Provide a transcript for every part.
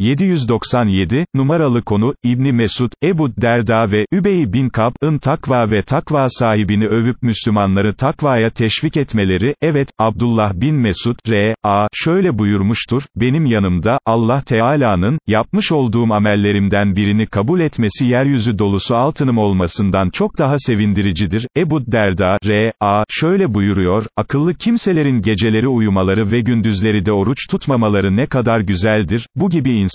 797, numaralı konu, İbni Mesud, Ebu Derda ve Übey bin Kab'ın takva ve takva sahibini övüp Müslümanları takvaya teşvik etmeleri, evet, Abdullah bin Mesud, R.A. şöyle buyurmuştur, benim yanımda, Allah Teala'nın, yapmış olduğum amellerimden birini kabul etmesi yeryüzü dolusu altınım olmasından çok daha sevindiricidir, Ebu Derda, R.A. şöyle buyuruyor, akıllı kimselerin geceleri uyumaları ve gündüzleri de oruç tutmamaları ne kadar güzeldir, bu gibi insanlar,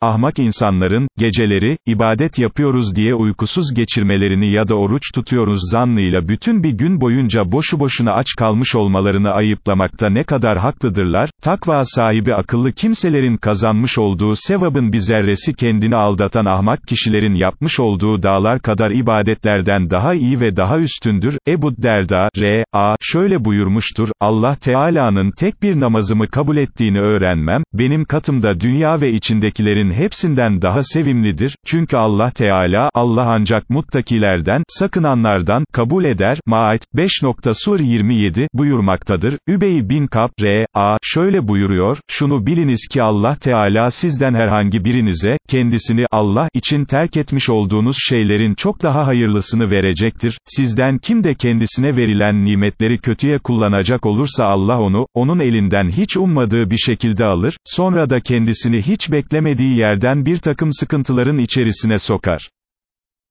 ahmak insanların, geceleri, ibadet yapıyoruz diye uykusuz geçirmelerini ya da oruç tutuyoruz zannıyla bütün bir gün boyunca boşu boşuna aç kalmış olmalarını ayıplamakta ne kadar haklıdırlar, takva sahibi akıllı kimselerin kazanmış olduğu sevabın bir zerresi kendini aldatan ahmak kişilerin yapmış olduğu dağlar kadar ibadetlerden daha iyi ve daha üstündür, Ebu Derda, R.A. şöyle buyurmuştur, Allah Teala'nın tek bir namazımı kabul ettiğini öğrenmem, benim katımda dünya ve içindekilerin hepsinden daha sevimlidir, çünkü Allah Teala, Allah ancak muttakilerden, sakınanlardan, kabul eder, Maat, 5. Sur 27, buyurmaktadır, Übey bin Kab, R.A. şöyle buyuruyor, şunu biliniz ki Allah Teala sizden herhangi birinize, kendisini, Allah için terk etmiş olduğunuz şeylerin çok daha hayırlısını verecektir, sizden kim de kendisine verilen nimetleri kötüye kullanacak olursa Allah onu, onun elinden hiç ummadığı bir şekilde alır, sonra da kendisini hiç beklemediği yerden bir takım sıkıntıların içerisine sokar.